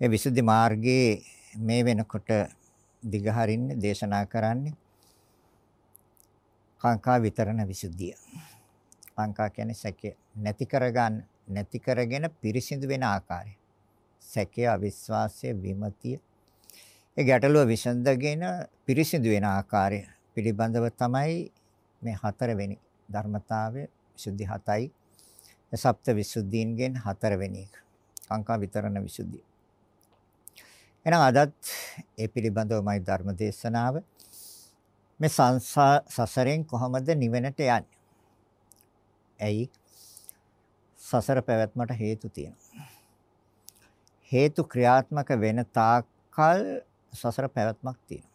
ඒ විසුද්ධි මාර්ගයේ මේ වෙනකොට දිගහරින්නේ දේශනා කරන්නේ කාංකා විතරණ විසුද්ධිය. කාංකා කියන්නේ සැකය නැති කරගන්න නැති කරගෙන පිරිසිදු වෙන ආකාරය. සැකය, අවිශ්වාසය, විමතිය. ඒ ගැටලුව විසඳගෙන පිරිසිදු වෙන ආකාරය පිළිබඳව තමයි මේ හතරවෙනි ධර්මතාවය විසුද්ධි හතයි. සප්ත විසුද්ධීන්ගෙන් හතරවෙනි එක. කාංකා විතරණ විසුද්ධිය. එහෙනම් අදත් ඒ පිළිබඳවමයි ධර්ම දේශනාව. මේ සසරෙන් කොහොමද නිවෙනට යන්නේ? ඇයි? සසර පැවැත්මට හේතු තියෙනවා. හේතු ක්‍රියාත්මක වෙන තාක්කල් සසර පැවැත්මක් තියෙනවා.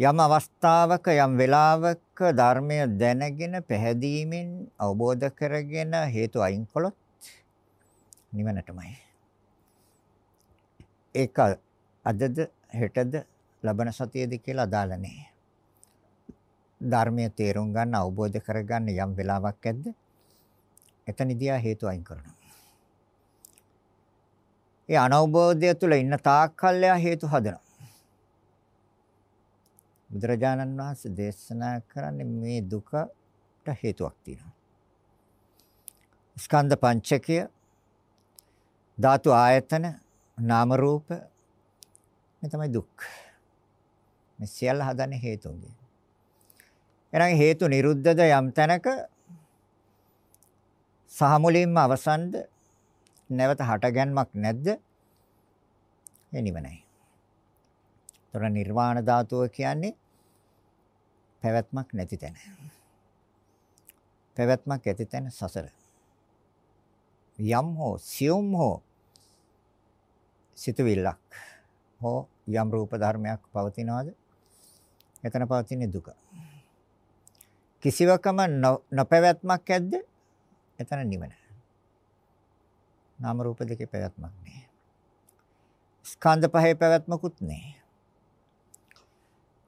යම් අවස්ථාවක යම් වෙලාවක ධර්මය දැනගෙන පැහැදීමෙන් අවබෝධ කරගෙන හේතු අයින් කළොත් නිවනටමයි. ඒක අදද හෙටද ලබන සතියේද කියලා අදාළ නැහැ. ධර්මයේ තේරුම් ගන්න අවබෝධ කරගන්න යම් වෙලාවක් ඇද්ද? එතනදී හේතු අයින් කරනවා. ඒ අනවබෝධය තුළ ඉන්න තාක්කල් හේතු හදනවා. බුදුරජාණන් වහන්සේ දේශනා කරන්නේ මේ දුකට හේතුවක් තියෙනවා. ස්කන්ධ පංචකය ධාතු ආයතන නාම රූප මේ තමයි දුක්. මේ සියල්ල හදන්නේ හේතුන්ගෙන්. එහෙනම් හේතු නිරුද්ධද යම් තැනක සහ මුලින්ම අවසන්ද නැවත හටගැන්මක් නැද්ද? ඒ නිවනයි. ତොර නිර්වාණ ධාතුව කියන්නේ පැවැත්මක් නැති තැන. පැවැත්මක් ඇති තැන සසර. යම් හෝ සියුම් හෝ සිතුවිල්ලක් හෝ යම් රූප ධර්මයක් පවතිනවාද? එතන පවතින දුක. කිසිවකම නොපැවැත්මක් ඇද්ද? එතන නිවන. නාම රූප දෙකේ පැවැත්මක් නෑ. ස්කන්ධ පහේ පැවැත්මකුත් නෑ.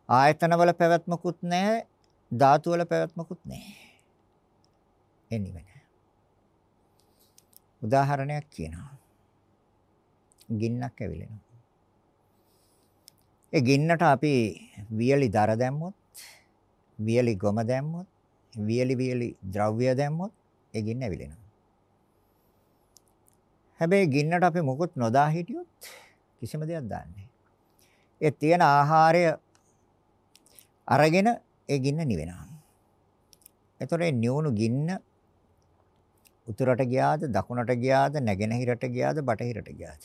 ආයතන වල පැවැත්මකුත් නෑ. ධාතු වල පැවැත්මකුත් නෑ. ඒ නිවන. උදාහරණයක් කියනවා. ගින්නක් ඇවිලෙනවා. ඒ ගින්නට අපි වියලි දර දැම්මොත්, වියලි ගොම දැම්මොත්, වියලි වියලි ද්‍රව්‍ය දැම්මොත් ඒ ගින්න ඇවිලෙනවා. හැබැයි ගින්නට අපි මොකුත් නොදා හිටියොත් කිසිම දෙයක් දාන්නේ ඒ තියෙන ආහාරය අරගෙන ඒ ගින්න නිවෙනවා. එතකොට ඒ නියුණු ගින්න උතුරට ගියාද දකුණට ගියාද නැගෙනහිරට ගියාද බටහිරට ගියාද?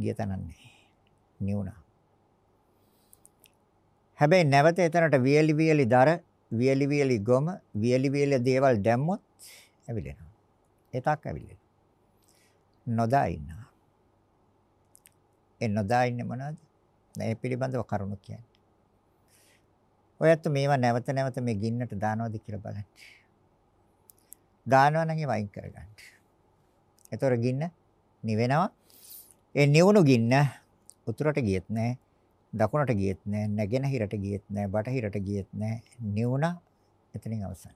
ගිය තැනන්නේ. නිවුණා. හැබැයි නැවත එතනට වියලි වියලි දර, වියලි වියලි ගොම, වියලි වියලි දේවල් දැම්මොත් ඇවිලෙනවා. එතක් ඇවිලෙනවා. නොදා ඉන්නවා. ඒ නොදා ඉන්නේ මොනවද? මේ පිළිබඳව කරුණු කියන්නේ. ඔයත් මේවා නැවත නැවත මේ ගින්නට දානවද කියලා බලන්න. දානවා නම් ඒ වයින් කරගන්න. ඒතොර ගින්න නිවෙනවා. ඒ නිවුණු ගින්න උතුරට ගියෙත් නැහැ. දකුණට ගියෙත් නැහැ. නැගෙනහිරට ගියෙත් නැහැ. බටහිරට ගියෙත් නැහැ. නිවුණා එතනින් අවසන්.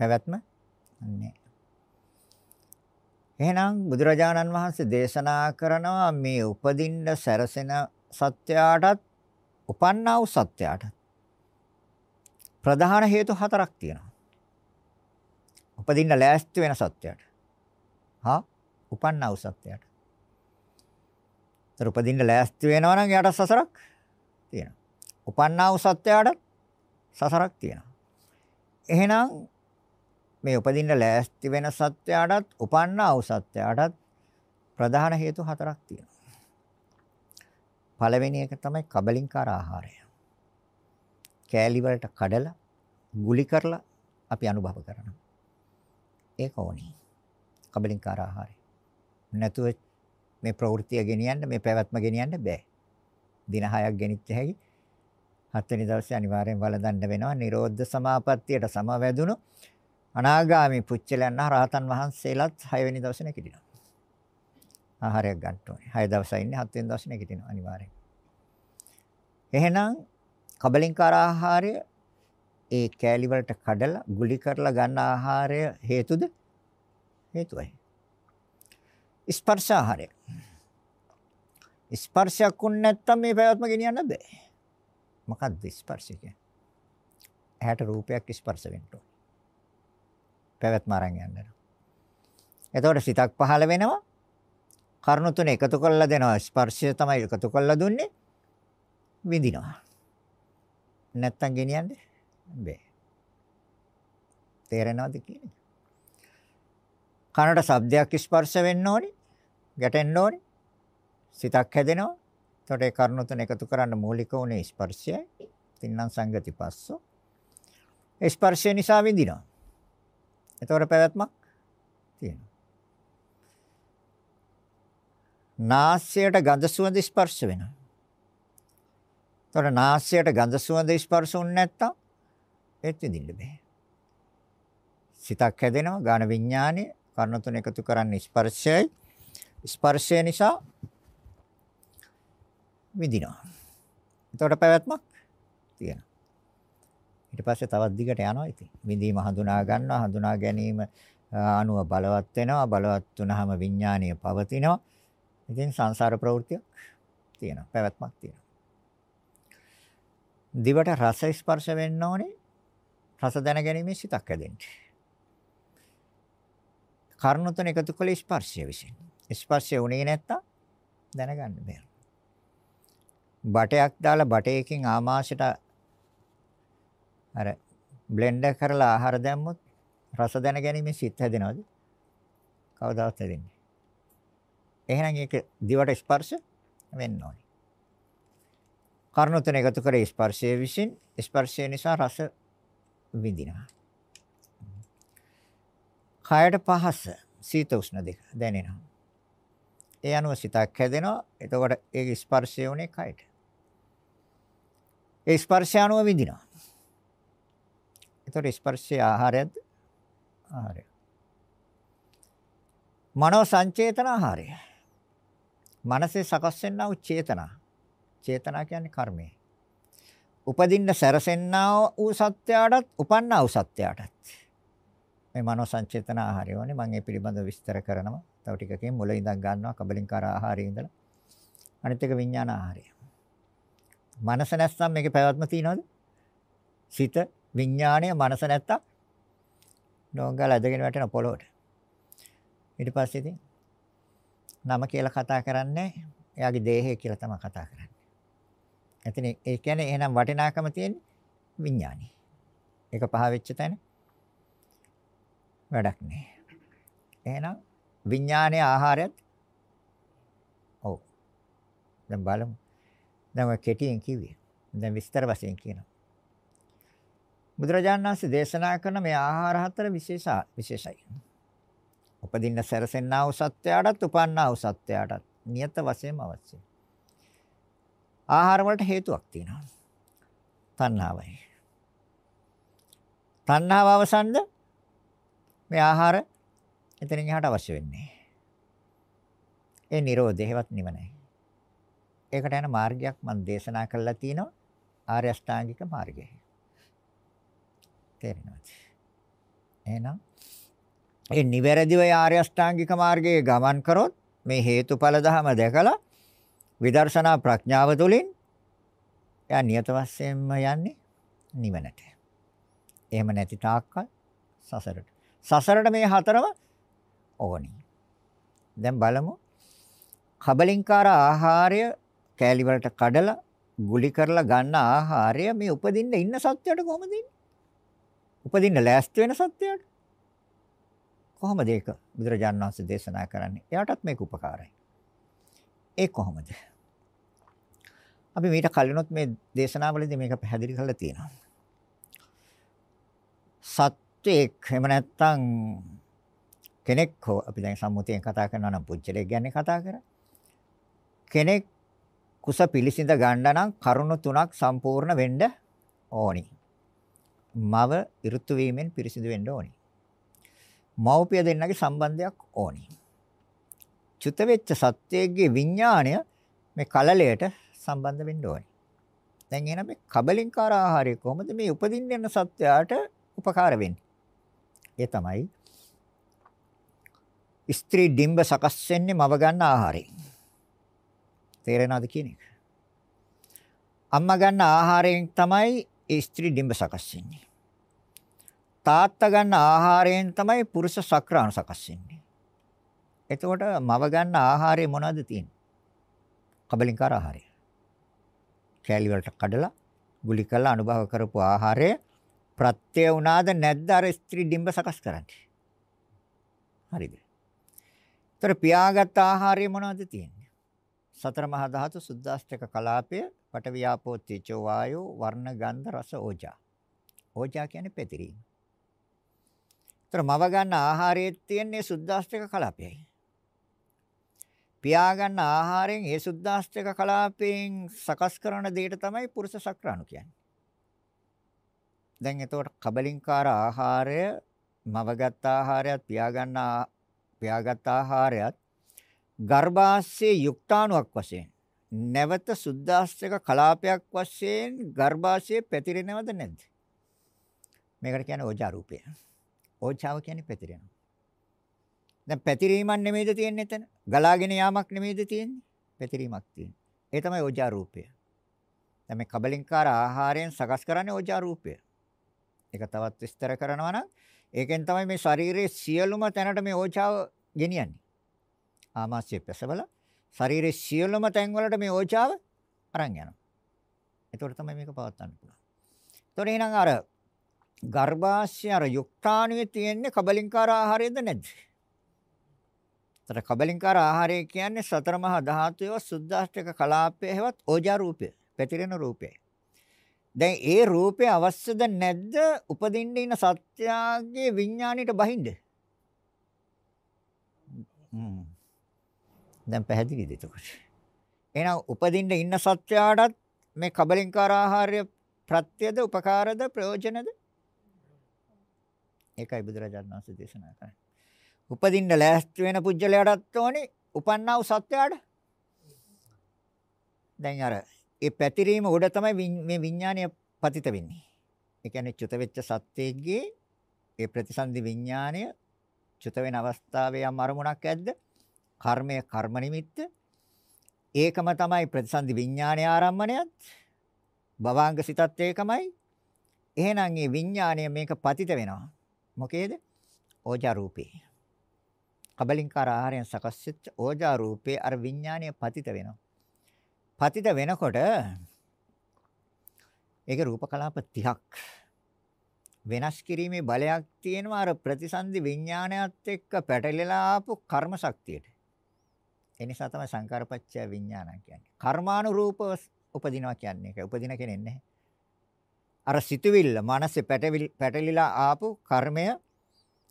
පැවැත්ම නැහැ. එහෙනම් බුදුරජාණන් වහන්සේ දේශනා කරනවා මේ උපදින්න සැරසෙන සත්‍යයටත් උපන්නා වූ සත්‍යයටත් ප්‍රධාන හේතු හතරක් තියෙනවා. උපදින්න ලෑස්ති වෙන සත්‍යයට. හා උපන්නා වූ සත්‍යයට. ඒතර උපදින්න ලෑස්ති වෙනවා නම් එයාට සසරක් තියෙනවා. උපන්නා වූ සත්‍යයටත් සසරක් තියෙනවා. එහෙනම් මේ උපදින්න ලෑස්ති වෙන සත්‍යයටත් උපන්නා වූ සත්‍යයටත් ප්‍රධාන හේතු හතරක් තියෙනවා. පළවෙනි එක තමයි කබලින්කාර ආහාරය. කෑලි වලට කඩලා ගුලි කරලා අපි අනුභව කරනවා. ඒක ඕනි. කබලින්කාර ආහාරය. නැතුව මේ ප්‍රවෘත්තිය ගෙනියන්න මේ පැවැත්ම ගෙනියන්න බෑ. දින 6ක් ගෙනිච්ච හැකි. හත්වෙනි දවසේ අනිවාර්යෙන් වළඳන්න වෙනවා. නිරෝධ සමාපත්තියට සමවැදුණු අනාගාමි පුච්චලයන් රහතන් වහන්සේලාත් 6 වෙනි දවසේ නැගිටිනවා. ආහාරයක් ගන්න ඕනේ. 6 දවසයි ඉන්නේ 7 වෙනි දවසේ නැගිටිනවා අනිවාර්යෙන්. එහෙනම් කබලින්කාර ආහාරය ඒ කෑලි වලට කඩලා ගුලි කරලා ගන්න ආහාරය හේතුද? හේතුවයි. ස්පර්ශ ආහාරය. ස්පර්ශයක් උන් නැත්තම් මේ පැවැත්ම ගෙනියන්න බෑ. මොකද්ද ස්පර්ශ කියන්නේ? ඇහැට රූපයක් ස්පර්ශ වෙන්න ඕනේ. පැවැත්ම අරන් යන්න. එතකොට සිතක් පහළ වෙනවා. කරුණු තුන එකතු කරලා දෙනවා. ස්පර්ශය තමයි එකතු කරලා දුන්නේ. විඳිනවා. නැත්තම් ගෙනියන්නේ බෑ. තේරෙනවද කියන්නේ? කනට ශබ්දයක් ස්පර්ශ වෙන්න ඕනි. ගැටෙන්න ඕනි. සිතක් හැදෙනවා. එතකොට ඒ කරුණු තුන එකතු කරන්න මූලික උනේ ස්පර්ශයයි. තින්නම් සංගති පස්සෝ. ස්පර්ශය නිසා විඳිනවා. එතකොට පැවැත්මක් තියෙනවා. නාසයට ගඳ සුවඳ ස්පර්ශ වෙනවා. එතකොට නාසයට ගඳ සුවඳ ස්පර්ශ වුනේ නැත්තම් ඒත් විඳින්න බෑ. සිතක් හැදෙනවා ගාන විඥානය කර්ණ තුන එකතු කරන්නේ ස්පර්ශයයි. ස්පර්ශය නිසා විඳිනවා. එතකොට පැවැත්මක් තියෙනවා. ඊට පස්සේ තවත් දිගට යනවා ඉතින්. විඳීම හඳුනා ගන්නවා හඳුනා ගැනීම අනුව බලවත් වෙනවා බලවත් වුනහම විඥානීය පවතිනවා ඉතින් සංසාර ප්‍රවෘත්තියක් තියෙනවා. පැවැත්මක් තියෙනවා. දිවට රස ස්පර්ශ වෙන්න ඕනේ. රස දැන ගැනීමේ සිතක් හැදෙන්න. කර්ණ තුන එකතු කළ ස්පර්ශය විසින්. ස්පර්ශය උනේ නැත්තම් දැනගන්න බෑ. බටයක් දාලා බටයකින් ආමාශයට අර බ්ලෙන්ඩර් කරලා ආහාර දැම්මොත් රස දැන ගැනීමේ සිත් හැදෙනවද? කවදාවත් හැදෙන්නේ එහෙනම් ඒක දිවට ස්පර්ශ වෙන්න ඕනේ. කර්ණ තුන එකතු කර ස්පර්ශයේ විසින් ස්පර්ශය නිසා රස විඳිනවා. කයට පහස සීත උෂ්ණ දෙක දැනෙනවා. ඒ අනුව සිතක් හැදෙනවා. එතකොට ඒ ස්පර්ශය උනේ කයට. ඒ ස්පර්ශය අනුව විඳිනවා. එතකොට ස්පර්ශය ආහාරයක්ද? ආහාරය. මනෝ සංචේතන ආහාරය. මනසේ සකස් වෙනා වූ චේතනා. චේතනා කියන්නේ කර්මය. උපදින්න සැරසෙන්නා වූ සත්‍යයටත් උපන්නා වූ සත්‍යයටත්. මේ මනෝ සංචේතන ආහාරය වනේ මම ඒ පිළිබඳව විස්තර කරනවා. තව ටිකකින් මුල ඉඳන් ගන්නවා කබලින්කාර ආහාරයේ ඉඳලා. අනිත් එක විඥාන ආහාරය. මනස නැත්නම් මේකේ පැවැත්ම තියනවද? සිත, විඥාණය, මනස නැත්තම් නෝංගල ඇදගෙන වැටෙන පොළොවට. ඊට පස්සේ ඉතින් නම කියලා කතා කරන්නේ එයාගේ දේහය කියලා තමයි කතා කරන්නේ. එතන ඒ කියන්නේ එහෙනම් වටිනාකම තියෙන්නේ විඥානේ. ඒක පහ වෙච්ච තැන වැඩක් නෑ. එහෙනම් විඥානයේ ආහාරයත් ඔව්. දැන් බලමු. දැන් ඔය කෙටියෙන් කිව්වේ. දැන් විස්තර වශයෙන් කියනවා. බුදුරජාණන් වහන්සේ දේශනා කරන මේ ආහාර හතර විශේෂ විශේෂයි. උපදින්න සැරසෙන්නා වූ සත්‍යයටත් උපන්නා වූ සත්‍යයටත් නියත වශයෙන්ම අවශ්‍යයි. ආහාර වලට හේතුවක් තියෙනවා. තණ්හාවයි. තණ්හාව අවසන්ද මේ ආහාර එතනින් එහාට අවශ්‍ය වෙන්නේ. ඒ Nirodheවත් නිවනයි. ඒකට යන මාර්ගයක් මම දේශනා කළා තියෙනවා ආර්ය අෂ්ටාංගික මාර්ගය. තේරෙනවද? එහෙනම් ඒ නිවැරදිව ආර්ය අෂ්ටාංගික මාර්ගයේ ගමන් කරොත් මේ හේතුඵල ධම දැකලා විදර්ශනා ප්‍රඥාව තුළින් එයා නියත වශයෙන්ම යන්නේ නිවනට. එහෙම නැති තාක්කල් සසරට. සසරට මේ හතරම ඕනි. දැන් බලමු. කබලින්කාර ආහාරය කෑලි වලට කඩලා ගුලි කරලා ගන්න ආහාරය මේ උපදින්න ඉන්න සත්‍යයට කොහොමද ඉන්නේ? උපදින්න ලෑස්ති වෙන සත්‍යයට. කොහොමද ඒක බුදුරජාණන් වහන්සේ දේශනා කරන්නේ? එයාටත් මේක උපකාරයි. ඒ කොහොමද? අපි මීට කලිනුත් මේ දේශනාවලදී මේක පැහැදිලි කරලා තියෙනවා. සත්‍යයක් එහෙම නැත්නම් කෙනෙක් හෝ අපි දැන් සම්මුතියෙන් කතා කරනවා නම් පුජ්‍යලයක් ගැන කතා කරා. කෙනෙක් කුස පිළිසිඳ ගන්න නම් කරුණු තුනක් සම්පූර්ණ වෙන්න ඕනි. මව ඍතු වීමෙන් පිරිසිදු වෙන්න ඕනි. මව්පිය දෙන්නගේ සම්බන්ධයක් ඕනි. චුත වෙච්ච සත්‍යයේ විඥාණය මේ කලලයට සම්බන්ධ වෙන්න ඕනි. දැන් එහෙනම් මේ කබලින්කාර ආහාරය කොහොමද මේ උපදින්න යන සත්‍යයට උපකාර වෙන්නේ? ඒ තමයි ස්ත්‍රී ඩිම්බ සකස් වෙන්නේ මව ගන්න ආහාරයෙන්. තේරෙනවද කියන එක? අම්මා ගන්න ආහාරයෙන් තමයි ස්ත්‍රී ඩිම්බ සකස් වෙන්නේ. තාත්තා ගන්න ආහාරයෙන් තමයි පුරුෂ සක්‍රාණු සකස් වෙන්නේ. එතකොට මව ගන්න ආහාරය මොනවද තියෙන්නේ? කබලින්කාර ආහාරය. කෑලි වලට කඩලා ගුලි කරලා අනුභව කරපු ආහාරය ප්‍රත්‍ය වුණාද නැද්ද අර ස්ත්‍රී ඩිම්බ සකස් කරන්නේ? හරිද? ତර පියාගත් ආහාරය මොනවද තියෙන්නේ? සතර මහා ධාතු සුද්දාෂ්ටක කලාපය පටවියාපෝ තේජෝ වායෝ වර්ණ ගන්ධ රස ඕජා. ඕජා කියන්නේ පැතිරීම. ତර මව ගන්න ආහාරයේ තියෙන්නේ සුද්දාෂ්ටක කලාපයයි. පියා ගන්න ආහාරයෙන් ඒ සුද්දාෂ්ටක කලාපයෙන් සකස් කරන දෙයට තමයි පුරුෂ සක්‍රාණු කියන්නේ. දැන් එතකොට කබලින්කාර ආහාරය මවගත් ආහාරයත් පියාගන්න පියාගත් ආහාරයත් ගර්භාෂයේ යුක්තාණුවක් වශයෙන් නැවත සුද්දාස්ත්‍රක කලාපයක් වශයෙන් ගර්භාෂයේ පැතිරෙනවද නැද්ද? මේකට කියන්නේ ඕජා රූපය. ඕජාව කියන්නේ පැතිරෙනවා. දැන් පැතිරීමක් නෙමෙයිද තියෙන්නේ එතන? ගලාගෙන යාමක් නෙමෙයිද තියෙන්නේ? පැතිරීමක් තියෙන්නේ. ඒ තමයි ඕජා රූපය. දැන් මේ කබලින්කාර ආහාරයෙන් සකස් කරන්නේ ඕජා රූපය. ඒක තවත් විස්තර කරනවා නම් ඒකෙන් තමයි මේ ශරීරයේ සියලුම තැනට මේ ඕජාව ගෙනියන්නේ. ආමාශය පැසවල ශරීරයේ සියලුම තැන් වලට මේ ඕජාව අරන් යනවා. ඒතකොට තමයි මේක පවත්වන්න පුළුවන්. ඒතකොට එහෙනම් අර ගර්භාෂය අර යුක්තාණුවේ තියෙන්නේ කබලින්කාර ආහාරයද නැද්ද? තර කබලින්කාර ආහාරය කියන්නේ සතර මහා ධාතුවේ සුද්ධාෂ්ටක කලාපයේ හැවත් ඕජා රූපය, පැතිරෙන රූපය. දැන් ඒ රූපය අවශ්‍යද නැද්ද උපදින්න ඉන්න සත්‍යයේ විඥාණයට බහින්ද? දැන් පැහැදිලිද එතකොට? එහෙනම් උපදින්න ඉන්න සත්‍යයටත් මේ කබලින්කාර ආහාරය ප්‍රත්‍යද උපකාරද ප්‍රයෝජනද? ඒකයි බුදුරජාණන් වහන්සේ දේශනා කරන්නේ. උපදින්න ලෑස්ති වෙන පුජ්‍යලයටත් ඕනේ උපන්නා වූ සත්‍යයට. දැන් අර ඒ පැතිරීම උඩ තමයි මේ විඥානය පතිත වෙන්නේ. ඒ කියන්නේ චුත වෙච්ච සත්‍යයේ ඒ ප්‍රතිසන්දි විඥානය චුත වෙන අවස්ථාවේ යම් අරමුණක් ඇද්ද? කර්මය කර්ම නිමිත්ත. ඒකම තමයි ප්‍රතිසන්දි විඥානය ආරම්මණයත්. භවාංග සිතත් ඒකමයි. එහෙනම් මේ විඥානය මේක පතිත වෙනවා. මොකේද? ඕජා රූපේ. කබලින්කාර ආහාරයෙන් සකස් වෙච්ච ඕජා රූපේ අර විඥානීය පතිත වෙනවා. පතිත වෙනකොට ඒක රූප කලාප 30ක් වෙනස් කිරීමේ බලයක් තියෙනවා අර ප්‍රතිසන්දි විඥානයත් එක්ක පැටලෙලා ආපු කර්ම ශක්තියට. ඒ නිසා තමයි සංකාරපච්චය විඥාන කියන්නේ. කර්මානුරූපව උපදිනවා කියන්නේ ඒක. උපදින කෙනෙක් නැහැ. අර සිතුවිල්ල මනසේ පැටලිලා ආපු කර්මය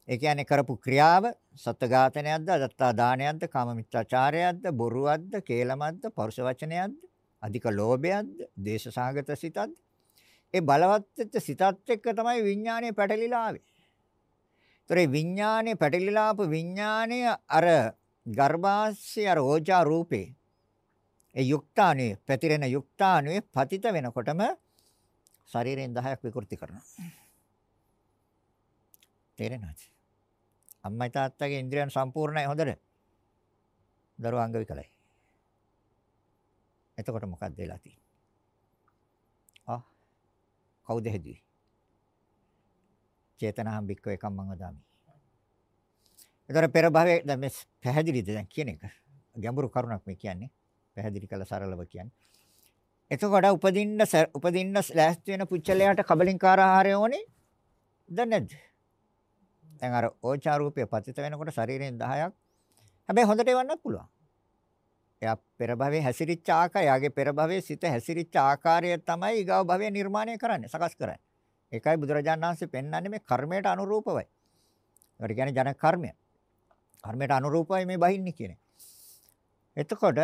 ඒ කියන්නේ කරපු ක්‍රියාව සත්ත්ව ඝාතනයක්ද, දත්තා දානයක්ද, කාම මිත්‍යාචාරයක්ද, බොරුවක්ද, කේලමක්ද, පරුෂ වචනයක්ද, අධික ලෝභයක්ද, දේශසහගත සිතක්ද? ඒ බලවත් වෙච්ච සිතත් එක්ක තමයි විඥානය පැටලිලා ආවේ. ඒතර ඒ විඥානය පැටලිලා ආපු විඥානය අර ගර්භාෂය අර ඕජා රූපේ ඒ යුක්තාණුවේ පැතිරෙන යුක්තාණුවේ පතිත වෙනකොටම ශරීරයෙන් 10ක් විකෘති කරනවා. තේරෙනවද? අම්මයි තාත්තගේ ඉන්ද්‍රියන් සම්පූර්ණයි හොඳට. දරුවා අංග විකලයි. එතකොට මොකක්ද වෙලා තියෙන්නේ? ආ කවුද හැදුවේ? චේතනාම් බික්ක එකම් මං වදාමි. ඒතර පෙර භවයේ දැන් මේ පැහැදිලිද දැන් කියන එක? ගැඹුරු කරුණක් මේ කියන්නේ. පැහැදිලි කළ සරලව කියන්නේ. එතකොට උපදින්න උපදින්න ලෑස්ති වෙන පුච්චලයට කබලින්කාර ආහාරය ඕනේ. දැන් නැද්ද? දැන් අර ඕචා රූපය පතිත වෙනකොට ශරීරයෙන් 10ක් හැබැයි හොඳට එවන්නත් පුළුවන්. එයා පෙර භවයේ හැසිරිච්ච ආකාරය, යාගේ පෙර භවයේ සිත හැසිරිච්ච ආකාරය තමයි ඊගව භවයේ නිර්මාණය කරන්නේ, සකස් කරන්නේ. ඒකයි බුදුරජාණන් වහන්සේ පෙන්වන්නේ මේ කර්මයට අනුරූපවයි. ඒකට කියන්නේ ජන කර්මය. කර්මයට අනුරූපවයි මේ බහින්නේ කියන්නේ. එතකොට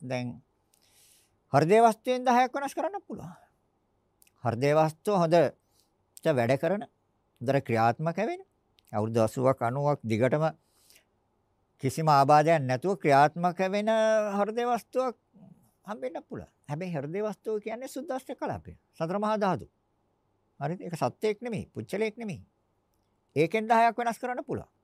දැන් හෘදේ වස්තුවෙන් 10ක් වෙනස් කරන්න පුළුවන්. හෘදේ වස්තුව හොඳට වැඩ කරන හොඳට ක්‍රියාත්මක වෙන අවුරුදු 80ක් 90ක් දිගටම කිසිම ආබාධයක් නැතුව ක්‍රියාත්මක වෙන හෘද වස්තුවක් හම්බෙන්න පුළුවන්. හැබැයි හෘද වස්තුව කියන්නේ සුද්දාස්ත්‍ය කලාපය. සතර මහා ධාතු. හරිද? ඒක සත්‍යයක් නෙමෙයි, පුච්චලයක් නෙමෙයි. ඒකෙන් 10ක් වෙනස් කරන්න පුළුවන්.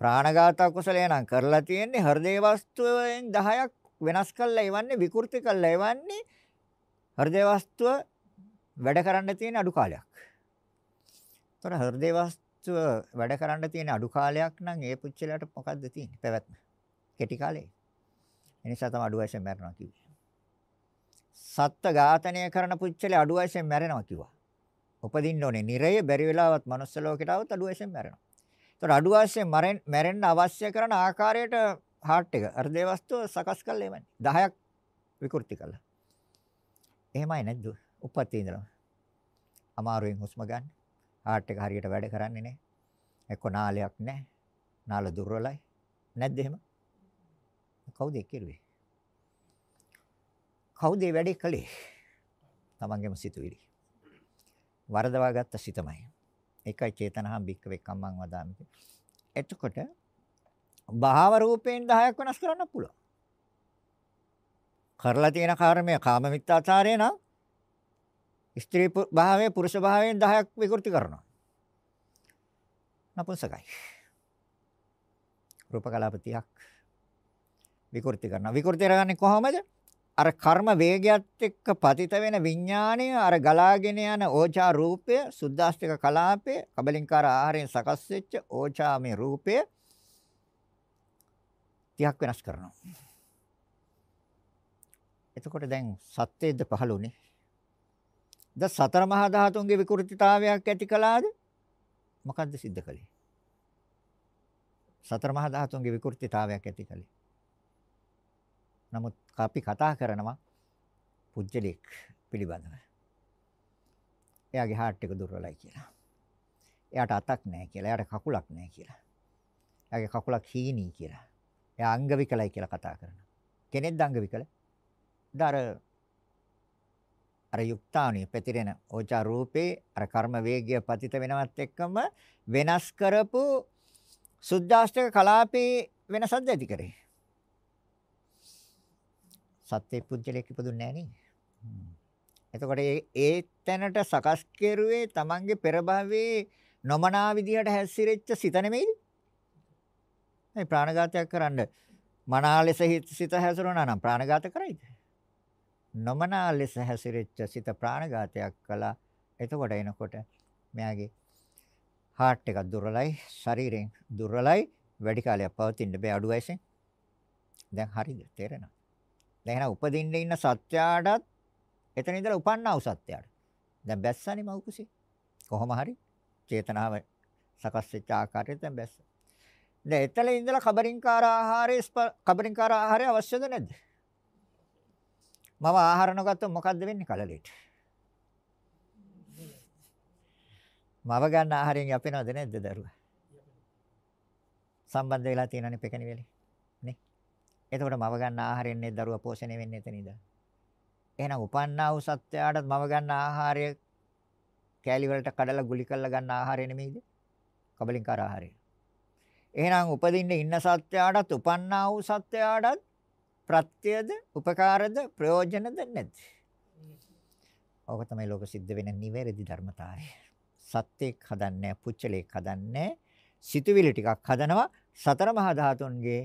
ප්‍රාණඝාත කුසලය නම් කරලා තියෙන්නේ හෘදේ වස්තුවෙන් 10ක් වෙනස් කරලා එවන්නේ විකෘති කරලා එවන්නේ හෘදේ වස්තුව වැඩ කරන්න තියෙන අඩු කාලයක්. ඒතර හෘදේ වස්තුව වැඩ කරන්න තියෙන අඩු කාලයක් නම් ඒ පුච්චලයට මොකද්ද තියෙන්නේ? පැවැත්ම. කෙටි කාලේ. ඒ නිසා තමයි අඩු වයසෙන් මැරෙනවා කිව්වේ. සත්ත්ව ඝාතනය කරන පුච්චලේ අඩු වයසෙන් මැරෙනවා කිව්වා. උපදින්න ඕනේ නිරය බැරි වෙලාවත් manuss ලෝකයට આવත් අඩු වයසෙන් මැරෙනවා. ඒතර අඩු වයසෙන් මැරෙන්න අවශ්‍ය කරන ආකාරයට හાર્ට් එක හෘදේ වස්තුව සකස් කරලා එවන්නේ. 10ක් විකෘති කළා. එහෙමයි නැද්ද? උපත්ති ඉඳලා. අමාරුවෙන් හුස්ම ගන්න. හાર્ට් එක හරියට වැඩ කරන්නේ නැහැ. එක්ක නාලයක් නැහැ. නාල දුර්වලයි. නැද්ද එහෙම? කවුද ඒ කෙරුවේ? කවුද ඒ වැඩේ කළේ? තමන්ගේම සිතුවිලි. වරදවා ගත්ත සිතමයි. ඒකයි චේතනහම් බික්ක වෙක්කම්මං වදාමි. එතකොට භාව රූපයෙන් 10ක් වෙනස් කරන්න පුළුවන්. කරලා තියෙන කර්මය කාම මිත්‍යාචාරය නම් ස්ත්‍රී භාවයේ පුරුෂ භාවයෙන් 10ක් විකෘති කරනවා. නපුංසකයි. රූප කලාප 30ක් විකෘති කරනවා. විකෘති කරගන්නේ කොහොමද? අර කර්ම වේගයත් එක්ක පතිත වෙන විඥාණය අර ගලාගෙන යන ඕචා රූපය සුද්දාස්තික කලාපය කබලින්කාර ආහාරයෙන් සකස් වෙච්ච ඕචාමේ රූපය 30ක් වෙනස් කරනවා. එතකොට දැන් සත්‍යයේද පහළුනේ. ද සතර මහා ධාතුන්ගේ විකෘතිතාවයක් ඇති කළාද? මොකද්ද සිද්ධ කළේ? සතර මහා ධාතුන්ගේ විකෘතිතාවයක් ඇති කළේ. නමුත් අපි කතා කරනවා පුජ්‍යලෙක් පිළිබඳව. එයාගේ හાર્ට් එක දුර්වලයි කියලා. එයාට අතක් නැහැ කියලා. එයාට කකුලක් නැහැ කියලා. එයාගේ කකුලක් හීනී කියලා. එයා අංග විකලයි කියලා කතා කරනවා. කෙනෙක්ද අංග විකල? දර අර යුක්තාණිය පැතිරෙන ඕචා රූපේ අර කර්ම වේගය පතිත වෙනවත් එක්කම වෙනස් කරපු සුද්ධාෂ්ටක කලාපේ වෙනසක් ඇති කරේ. සත්‍ය පුජ්‍යලයක් ඉපදුන්නේ නැහැ එතකොට ඒ ඒ තැනට සකස් කෙරුවේ Tamange පෙර භවයේ නොමනා විදිහට හැසිරෙච්ච සිත නෙමෙයිද? මේ ප්‍රාණඝාතයක් කරන්න මනා ලෙස සිත හැසිරුණා නම් ප්‍රාණඝාත කරයිද? නොමනා ලෙස හැසිරෙච්ච සිත ප්‍රාණඝාතයක් කළා. එතකොට එනකොට මෙයාගේ හાર્ට් එක දුර්වලයි, ශරීරයෙන් දුර්වලයි, වැඩි කාලයක් පවතින්න බෑ අඩු වයසෙන්. දැන් හරිද? තේරෙනවද? දැන් එහෙනම් උපදින්න ඉන්න සත්‍යයටත් එතන ඉඳලා උපන්නා වූ සත්‍යයට. දැන් බැස්සනේ මෞකුසේ. කොහොම හරි චේතනාව සකස් වෙච්ච ආකාරයට දැන් බැස්ස. දැන් එතන ඉඳලා කබරින්කාර ආහාරයේ කබරින්කාර ආහාරය අවශ්‍යද නැද්ද? මම ආහාර නොගත්තොත් මොකද්ද වෙන්නේ කලලෙට? මව ගන්න ආහාරයෙන් යපෙනවද නැද්ද දරුවා? සම්බන්ධ වෙලා තියෙනනේ පෙකණි වෙලේ. නේ? එතකොට මව ගන්න ආහාරයෙන් නේ දරුවා පෝෂණය වෙන්නේ එතන ඉඳලා. එහෙනම් උපන්නා වූ සත්‍යයටත් මව ගන්න ආහාරය කෑලි වලට කඩලා ගුලි කරලා ගන්න ආහාරය නෙමෙයිද? කබලින්කාර ආහාරය. එහෙනම් උපදින්න ඉන්න සත්‍යයටත් උපන්නා වූ සත්‍යයටත් ප්‍රත්‍යද උපකාරද ප්‍රයෝජනද නැද්ද? ඕක තමයි ලෝක සිද්ධ වෙන නිවැරදි ධර්මතාවය. සත්‍යයක් හදන්නේ පුච්චලයක් හදන්නේ සිතුවිලි ටිකක් හදනවා සතර මහා ධාතුන්ගේ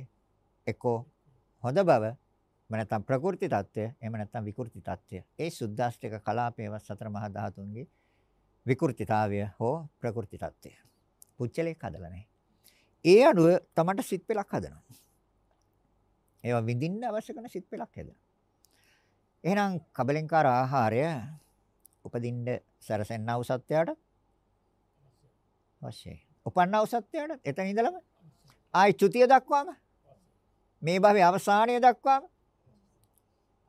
එකෝ හොඳ බව එහෙම නැත්නම් ප්‍රකෘති తত্ত্বය එහෙම නැත්නම් විකෘති తত্ত্বය ඒ සුද්දාස්තික කලාපේව සතර මහා ධාතුන්ගේ විකෘතිතාවය හෝ ප්‍රකෘති తত্ত্বය පුච්චලේ කදලා නැහැ. ඒ අනුව තමන්ට සිත් පෙලක් හදනවා. ඒවා විඳින්න අවශ්‍ය කරන සිත් පෙලක් හදනවා. එහෙනම් කබලෙන්කාර ආහාරය උපදින්න සැරසෙන්නා වූ සත්‍යයට අවශ්‍යයි. උපන්නා වූ සත්‍යයට එතන ඉඳලම ආයි චුතිය දක්වාම මේ භවයේ අවසානය දක්වාම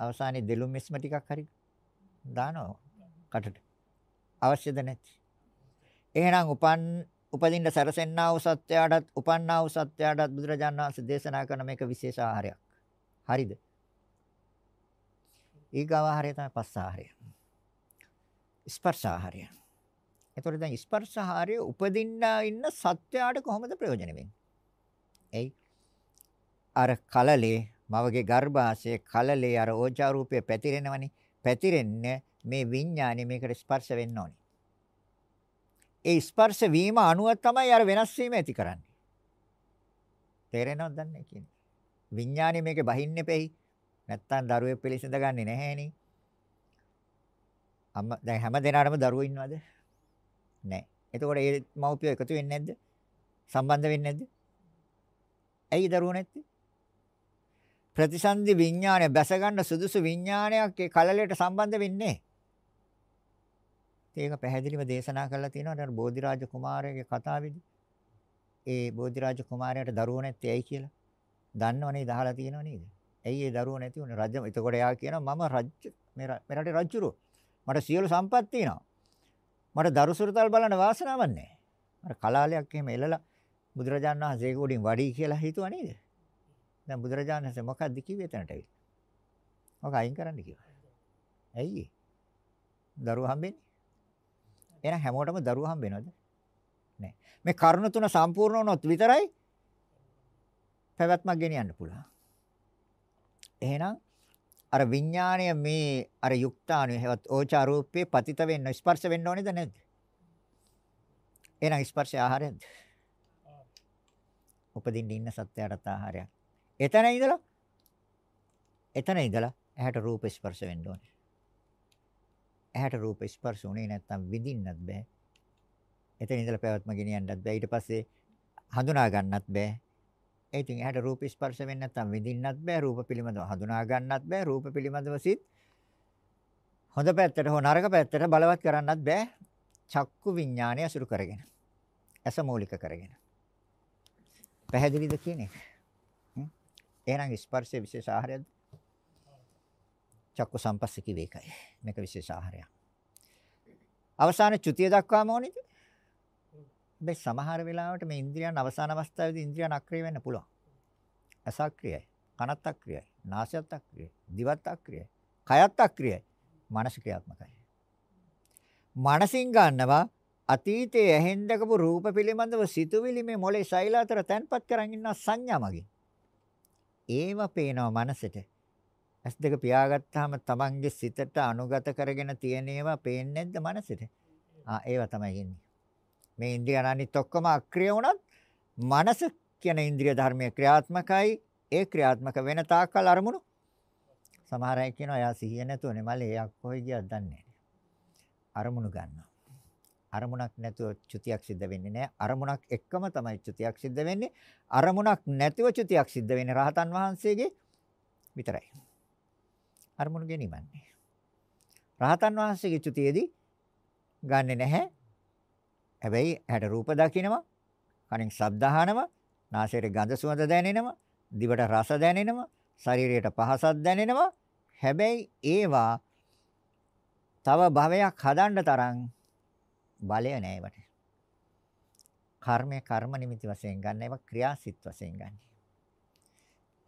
අවසානයේ දෙලුම් මිස්ම ටිකක් හරි දානවා කටට. අවශ්‍යද නැති. එහෙනම් උපන් උපදින්න සැරසෙන්නා වූ සත්‍යයටත් උපන්නා වූ සත්‍යයටත් බුදුරජාණන් වහන්සේ දේශනා කරන මේක විශේෂ ආහාරයක්. හරිද? ඊගාව ආහාරය තමයි පස්ස ආහාරය. ස්පර්ශ ආහාරය. එතකොට දැන් ස්පර්ශ ආහාරය උපදින්න ඉන්න සත්‍යයට කොහොමද ප්‍රයෝජන වෙන්නේ? එයි අර කලලේ මවගේ ගර්භාෂයේ කලලේ අර ඕජා රූපය පැතිරෙනවනේ. පැතිරෙන්නේ මේ විඥානේ මේකට ස්පර්ශ වෙන්න ඕනේ. ඒ ස්පර්ශ වීම අනුව තමයි අර වෙනස් වීම ඇති කරන්නේ. තේරෙනවද දන්නේ කියන්නේ. විඥානේ මේකේ බහින්නේ පෙයි. නැත්තම් දරුවෙක් පිළිසිඳ ගන්නෙ නැහැනේ. අම්මා දැන් හැම දෙනාටම දරුවෝ ඉන්නවද? නැහැ. එතකොට ඒ මව්පියෝ එකතු වෙන්නේ නැද්ද? සම්බන්ධ වෙන්නේ නැද්ද? ඇයි දරුවෝ නැත්තේ? ප්‍රතිසන්දි විඥානය බැස ගන්න සුදුසු විඥානයක් ඒ කලලයට සම්බන්ධ වෙන්නේ ඒක පැහැදිලිව දේශනා කරලා තියෙනවා අර බෝධිරාජ කුමාරයාගේ කතාවේදී. ඒ බෝධිරාජ කුමාරයාට දරුවෝ නැත්තේ ඇයි කියලා. දන්නවනේ දහලා තියෙනව නේද? ඇයි ඒ දරුවෝ නැති වුනේ? රජ එතකොට එයා කියනවා මම රජ මේ රටේ රජුරෝ. මට සියලු සම්පත් තියෙනවා. මට දරුසුරුතල් බලන්න වාසනාවක් නැහැ. අර කලාලයක් එහෙම එලලා බුදුරජාණන් වහන්සේ උඩින් වඩි කියලා හිතුවා නේද? දැන් බුදුරජාණන් වහන්සේ මොකක්ද කිව්වේ එතනට ඇවිත්? මොකක් අයින් කරන්න කිව්වා. ඇයි දරුවෝ හම්බෙන්නේ? එහෙනම් හැමෝටම දරුවෝ හම්බෙනවද? නැහැ. මේ කරුණ තුන සම්පූර්ණ වුණොත් විතරයි පැවැත්මක් ගෙනියන්න පුළුවන්. එහෙනම් අර විඥාණය මේ අර යුක්තාණු හැවත් ඕචා රූපේ පතිත වෙන්න ස්පර්ශ වෙන්න ඕනේද නැද්ද? එහෙනම් ස්පර්ශය ආහාරයක්ද? උපදින්න ඉන්න සත්‍යයටත් ආහාරයක්. එතන ඉඳලා එතන ඉඳලා ඇහැට රූප ස්පර්ශ වෙන්න ඕනේ. ඇහැට රූප ස්පර්ශ උනේ නැත්තම් විඳින්නත් බෑ. එතන ඉඳලා පැවැත්ම ගෙනියන්නත් බෑ. ඊට පස්සේ හඳුනා ගන්නත් බෑ. ඒ ඉතින් ඇහැට රූප ස්පර්ශ වෙන්නේ නැත්නම් විඳින්නත් බෑ රූප පිළිබඳව හඳුනා ගන්නත් බෑ රූප පිළිබඳව සිත් හොඳ පැත්තට හෝ නරක පැත්තට බලවත් කරන්නත් බෑ චක්කු විඥානය අසුරු කරගෙන ඇස මූලික කරගෙන පැහැදිලිද කියන්නේ එහෙනම් ස්පර්ශයේ විශේෂ ආහාරයක්ද චක්කු සම්පස්ස කිව්වේ ඒකයි මේක විශේෂ ආහාරයක් අවසාන චුතිය දක්වාම ඕනේද හැබැයි සමහර වෙලාවට මේ ඉන්ද්‍රියන් අවසාන අවස්ථාවේදී ඉන්ද්‍රියන් අක්‍රිය වෙන්න පුළුවන්. ඇස අක්‍රියයි, කනත් අක්‍රියයි, නාසයත් අක්‍රියයි, දිවත් අක්‍රියයි, කයත් අක්‍රියයි, මනස ක්‍රියාත්මකයි. මනසින් ගන්නවා අතීතයේ ඇහෙන් දැකපු රූප පිළිබඳව සිතුවිලි මේ මොලේ ශෛල අතර තැන්පත් කරන් ඉන්න සංඥා මගින්. ඒව පේනවා මනසට. ඇස් දෙක පියාගත්තාම තමන්ගේ සිතට අනුගත කරගෙන තියෙන ඒවා පේන්නේ නැද්ද මනසට? ආ ඒවා තමයි ඉන්නේ. මේ ඉන්ද්‍රියන් අනිත් ඔක්කොම අක්‍රිය වුණත් මනස කියන ඉන්ද්‍රිය ධර්මයේ ක්‍රියාත්මකයි ඒ ක්‍රියාත්මක වෙන තාක්කල් අරමුණු සමහර අය කියනවා එයා සිහිය නැතුවනේ මලේ එයා කොයි ගියද දන්නේ අරමුණු ගන්නවා අරමුණක් නැතුව චුතියක් සිද්ධ වෙන්නේ නැහැ. අරමුණක් එක්කම තමයි චුතියක් සිද්ධ වෙන්නේ. අරමුණක් නැතිව චුතියක් සිද්ධ වෙන්නේ රහතන් වහන්සේගේ විතරයි. අරමුණු ගැනීමන්නේ රහතන් වහන්සේගේ චුතියේදී ගන්නෙ නැහැ. හැබැයි ඇහැට රූප දකිනවා, කනින් ශබ්ද අහනවා, නාසයට ගඳ සුවඳ දැනෙනවා, දිවට රස දැනෙනවා, ශරීරයට පහසක් දැනෙනවා. හැබැයි ඒවා තව භවයක් හදන්න තරම් බලය නැහැ ඒවට. කර්මය කර්ම නිමිති වශයෙන් ගන්න ඒවා ක්‍රියාසිත වශයෙන් ගන්න.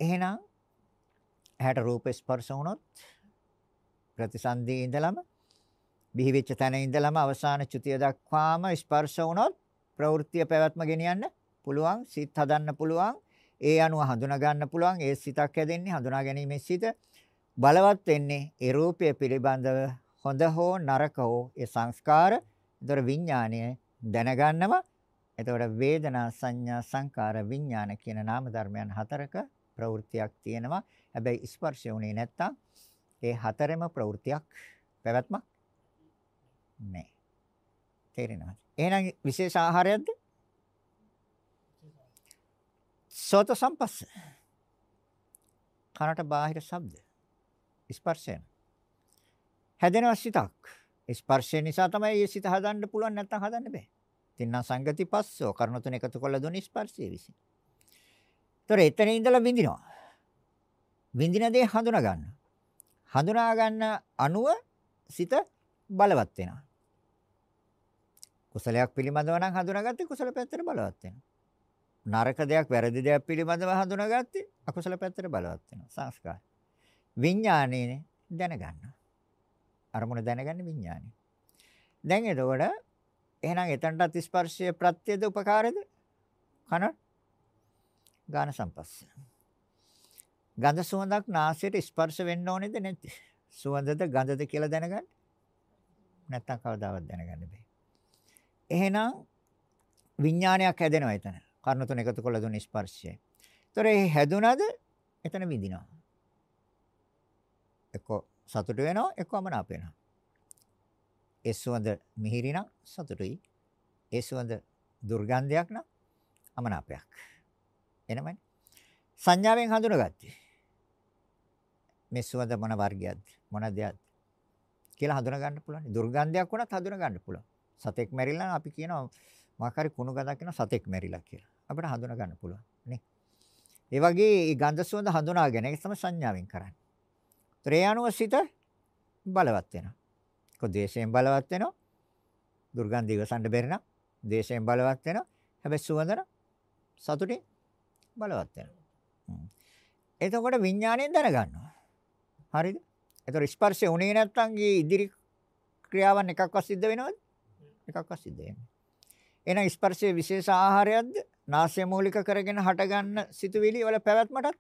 එහෙනම් ඇහැට රූප ස්පර්ශ වුණොත් ප්‍රතිසන්දී ඉඳලම බිහි වෙච්ච තැන ඉඳලම අවසාන චුතිය දක්වාම ස්පර්ශ වුණොත් ප්‍රවෘත්තිය පැවැත්ම ගෙනියන්න පුළුවන් සිත් හදන්න පුළුවන් ඒ අනුව හඳුනා ගන්න පුළුවන් ඒ සිතක් හැදෙන්නේ හඳුනා ගැනීමේ සිත බලවත් වෙන්නේ ඒ රූපය පිළිබඳව හොඳ හෝ නරක හෝ ඒ සංස්කාර ඒතර විඥාණය දැනගන්නවා එතකොට වේදනා සංඥා සංකාර විඥාන කියන නාම ධර්මයන් හතරක ප්‍රවෘත්තියක් තියෙනවා හැබැයි ස්පර්ශය උනේ නැත්තම් ඒ හතරෙම ප්‍රවෘත්තියක් පැවැත්මක් නැහැ. තේරෙනවද? එහෙනම් විශේෂ ආහාරයක්ද? සෝත සම්පස්ස. කනට බාහිර ශබ්ද. ස්පර්ශයෙන්. හැදෙනවා සිතක්. ස්පර්ශය නිසා තමයි මේ සිත හදන්න පුළුවන් නැත්නම් හදන්න බෑ. තින්න සංගති පස්සෝ කර්ණ තුන එකතු කරලා දුන්නේ ස්පර්ශය විසින්. ඒතර එතන ඉඳලා විඳිනවා. විඳින දේ හඳුනා ගන්න. හඳුනා ගන්න අනුව සිත බලවත් වෙනවා. කුසලයක් පිළිබඳව නම් හඳුනාගත්තේ කුසල පැත්තට බලවත් වෙනවා. නරක දෙයක් වැරදි දෙයක් පිළිබඳව හඳුනාගත්තේ අකුසල පැත්තට බලවත් වෙනවා. සංස්කාර. විඥානේ දැනගන්නවා. අරමුණ දැනගන්නේ විඥානේ. දැන් එතකොට එහෙනම් එතනටත් ස්පර්ශයේ ප්‍රත්‍යද උපකාරද? කන ගාන සම්පස්ස. ගඳ සුවඳක් නාසයට ස්පර්ශ වෙන්න ඕනේද නැද්ද? සුවඳද ගඳද කියලා දැනගන්න. නැත්තම් කවදාවත් දැනගන්න බෑ. එහෙනම් විඥානයක් හැදෙනවා එතන. කර්ණ තුන එකතු කළ දුන්නේ ස්පර්ශය. ତොර ඒ හැදුනද එතන විඳිනවා. එක්ක සතුට වෙනවා එක්ක අමනාප වෙනවා. ඒ සුවඳ මිහිරි නම් සතුටුයි. ඒ සුවඳ දුර්ගන්ධයක් නම් අමනාපයක්. එනමයි. සංඥාවෙන් හඳුනගත්තේ. මේ සුවඳ මොන වර්ගයක්ද මොන දෙයක්ද කියලා හඳුනා ගන්න පුළුවන්. දුර්ගන්ධයක් වුණත් හඳුනා ගන්න පුළුවන්. සතෙක් මැරිලා අපි කියනවා මාකාරි කුණු ගඳක් කියන සතෙක් මැරිලා කියලා. අපිට හඳුනා ගන්න පුළුවන් නේ. ඒ වගේ මේ ගන්ධ සුවඳ හඳුනාගෙන ඒක තමයි සංඥාවෙන් කරන්නේ. ත්‍රේ අනුව සිත බලවත් වෙනවා. කො ද්වේෂයෙන් බලවත් වෙනවා. දුර්ගන්ධ ඉවසන්න බැරි නම් ද්වේෂයෙන් බලවත් වෙනවා. හැබැයි සුවඳන සතුටින් බලවත් වෙනවා. එතකොට විඥාණයෙන් දැනගන්නවා. හරිද? එතකොට ස්පර්ශය උනේ නැත්නම් ඉදිරි ක්‍රියාවන් එකක්වත් සිද්ධ වෙනවද? එකක්වත් සිද්ධ වෙන්නේ. එහෙනම් ස්පර්ශයේ විශේෂ ආහාරයක්ද? නාසය මූලික කරගෙන හටගන්න සිතුවිලි වල පැවැත්මටත්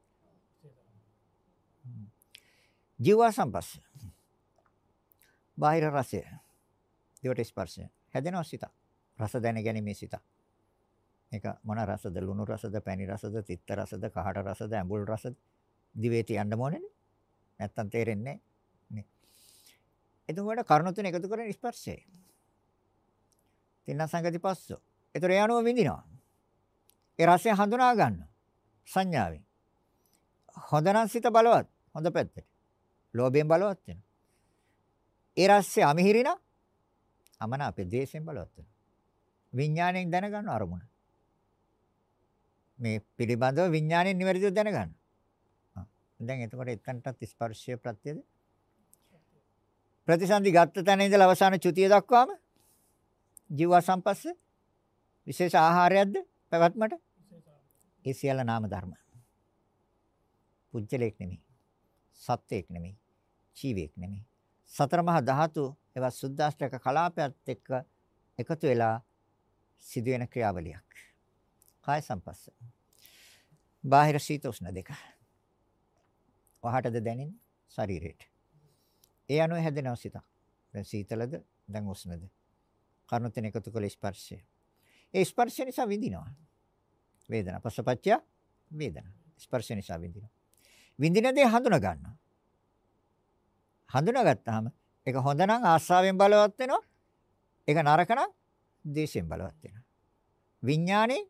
ජීව සම්පස්ස. බාහිර රසය. දිවට ස්පර්ශය. හැදෙනවා සිත. රස දැන ගැනීමේ සිත. මේක මොන රසද? ලුණු රසද, පැණි රසද, තිත්ත රසද, කහට රසද, ඇඹුල් රසද? දිවේ තියන්න ඕනේනේ. නැත්තම් තේරෙන්නේ නේ. එතකොට කරුණු තුන එකතු කරගෙන ස්පර්ශය. තින්න සංගති පස්සෝ. ඒතර ඒ අනුව විඳිනවා. ඒ රසය හඳුනා ගන්න සංඥාවෙන්. හොඳ නම් සිත බලවත්. හොඳ පැත්තට. ලෝභයෙන් බලවත් වෙනවා. ඒ රසය අමිහිරි නම් අමනාපේ දේශයෙන් බලවත් වෙනවා. විඥාණයෙන් දැනගන්න අරමුණ. මේ පිළිබඳව විඥාණයෙන් නිවැරදිව දැනගන්න. දැන් එතකොට එතනටත් ස්පර්ශය ප්‍රත්‍යද ප්‍රතිසන්දි ගත්ත තැන ඉඳලා අවසාන චුතිය දක්වාම ජීව සම්පස්ස විශේෂ ආහාරයක්ද පැවැත්මට ඒ සියල්ල නාම ධර්ම පුජ්‍යලයක් නෙමෙයි සත්‍යයක් නෙමෙයි ජීවයක් නෙමෙයි සතර මහා ධාතු ඒවා සුද්දාෂ්ටක කලාපයත් එක්ක එකතු වෙලා සිදුවෙන ක්‍රියාවලියක් කාය සම්පස්ස බාහිර සීත උෂ්ණ දෙක පහටද දැනෙන්නේ ශරීරයට. ඒ අනුව හැදෙනව සිතක්. දැන් සීතලද දැන් උෂ්ණද. කර්ණ තෙන එකතු කළ ස්පර්ශය. ඒ ස්පර්ශය නිසා විඳිනවා. වේදනා පසපච්චය වේදනා. ස්පර්ශය නිසා විඳිනවා. විඳින දේ හඳුනා ගන්නවා. හඳුනාගත්තාම ඒක හොඳ නම් ආස්වාවෙන් බලවත් වෙනවා. ඒක නරක නම් ද්වේෂයෙන් බලවත් වෙනවා. විඥානේ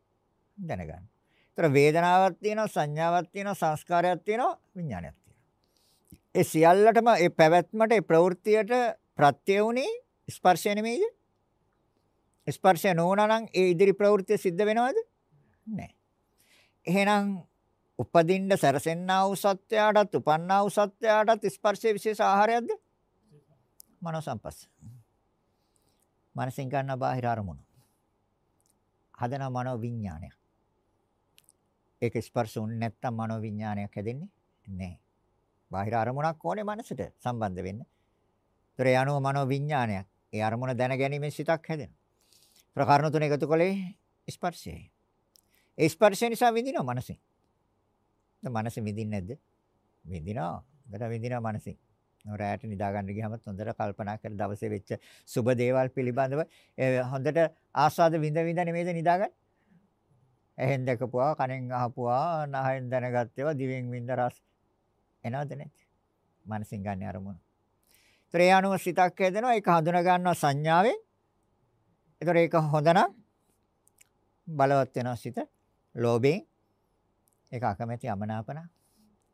දැනගන්න. ඒතර වේදනාවක් තියෙනවා, සංඥාවක් තියෙනවා, සංස්කාරයක් තියෙනවා, විඥානයක් ඒ සියල්ලටම ඒ පැවැත්මට ඒ ප්‍රවෘත්තියට ප්‍රත්‍ය වුණේ ස්පර්ශය නෙමෙයිද? ස්පර්ශය නොවුනා නම් ඒ ඉදිරි ප්‍රවෘත්තිය සිද්ධ වෙනවද? නැහැ. එහෙනම් උපදින්න සැරසෙන්නා වූ සත්‍යයටත් උපන්නා වූ සත්‍යයටත් ස්පර්ශයේ විශේෂ ආහාරයක්ද? මනෝ සම්පස්ස. මනසින් ගන්න බාහිර අරමුණු. හදන මනෝ විඥානය. ඒක ස්පර්ශ උන්නේ නැත්තම් මනෝ විඥානයක් හැදෙන්නේ නැහැ. බාහිර අරමුණක් ඕනේ මනසට සම්බන්ධ වෙන්න. ඒතර ඒ අනුව මනෝ විඥානයක්. ඒ අරමුණ දැන ගැනීමෙන් සිතක් හැදෙනවා. ප්‍රකරණ තුන එකතු කළේ ස්පර්ශයයි. ඒ ස්පර්ශය නිසා විඳිනවා මනසින්. දැන් මනස විඳින්නේ නැද්ද? විඳිනවා. හොඳට විඳිනවා මනසින්. රැයට නිදා ගන්න ගියාම හොඳට කල්පනා කර දවසේ වෙච්ච සුබ දේවල් පිළිබඳව හොඳට ආස්වාද විඳ විඳ නෙමෙයිද නිදාගන්නේ? එහෙන් දැකපුවා, කනෙන් අහපුවා, නහයෙන් දැනගත්තේවා, දිවෙන් විඳ රස එනවද නැද්ද? මනසින් ගන්න අරමුණ. ඒතර ඒ අනුව සිතක් හදෙනවා ඒක හඳුනා ගන්නවා සංඥාවෙන්. ඒතර ඒක හොඳ නම් බලවත් වෙනවා සිත. ලෝභයෙන් ඒක අකමැති අමනාපන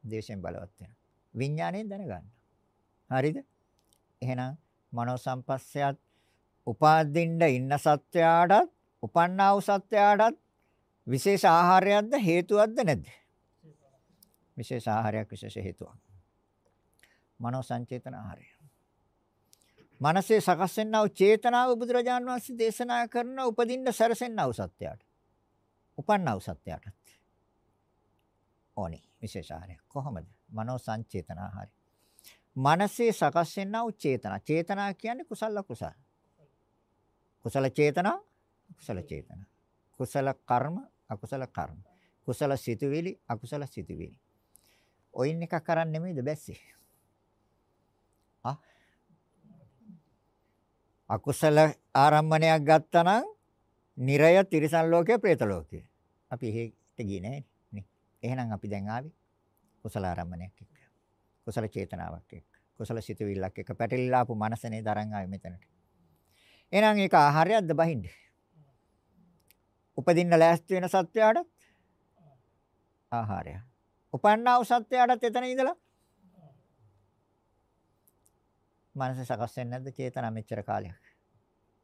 දේශයෙන් බලවත් වෙනවා. විඥාණයෙන් දැනගන්න. හරිද? එහෙනම් මනෝ සම්පස්සයත් උපාදින්න ඉන්න සත්‍යයටත් උපන්නා වූ සත්‍යයටත් විශේෂ ආහාරයක්ද හේතුවක්ද නැද්ද? විශේෂ ආහාරයක් විශේෂ හේතුවක්. මනෝ සංචේතන ආහාරය. මනසේ සකස් වෙනා වූ චේතනාව බුදුරජාණන් වහන්සේ දේශනා කරන උපදින්න සැරසෙන්නා වූ සත්‍යයට. උපන්නා වූ සත්‍යයට. ඕනි විශේෂ ආහාරය. කොහොමද? මනෝ සංචේතන ආහාරය. මනසේ සකස් වෙනා වූ චේතනා. චේතනා කියන්නේ කුසල කුසල. කුසල චේතනා, කුසල චේතනා. කුසල කර්ම, අකුසල කර්ම. කුසල සිතුවිලි, අකුසල සිතුවිලි. ඔයින් එකක් කරන්නේ නෙමෙයිද බැස්සේ? ආ අකුසල ආරම්මණයක් ගත්තා නම් නිරය තිරිසන් ලෝකය പ്രേත ලෝකය. අපි එහෙට ගියේ නෑ නේ. එහෙනම් අපි දැන් ආවේ කුසල ආරම්මණයක් එක්ක. කුසල චේතනාවක් එක්ක. කුසල සිතුවිල්ලක් එක්ක පැටලිලා ආපු මනසනේ දරන් ආවේ මෙතනට. එහෙනම් ඒක ආහාරයක්ද බහින්ද? උපදින්න ලෑස්ති වෙන සත්වයාට ආහාරය. උපන්නා වූ සත්වයාටත් එතන ඉඳලා මනස සකස් වෙන්නේ නැද්ද චේතනා මෙච්චර කාලයක්?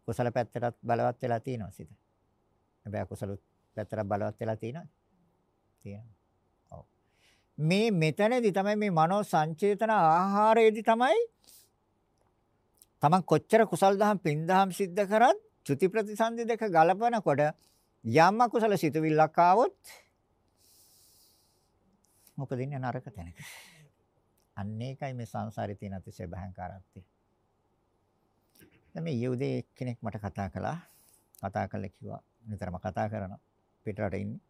කුසල පැත්තටත් බලවත් වෙලා තියෙනවා සිත. හැබැයි කුසල පැත්තට බලවත් වෙලා තියෙනවද? තියෙනවා. ඔව්. මේ මෙතනදී තමයි මේ මනෝ සංචේතන ආහාරයේදී තමයි තමන් කොච්චර කුසල් දහම් පින් දහම් සිද්ධ කරත් චුති ප්‍රතිසන්දි දෙක ගලපනකොට යම් අකුසල සිතුවිල්ලක් ආවොත් උපදින්නේ නරක තැනක. අන්න ඒකයි මේ සංසාරේ තියෙන අතිශය භයංකාරත්වය. දැන් මේ යෙවුදේ කෙනෙක් මට කතා කළා. කතා කළා කිව්වා නිතරම කතා කරනවා. පිටරට ඉන්නේ.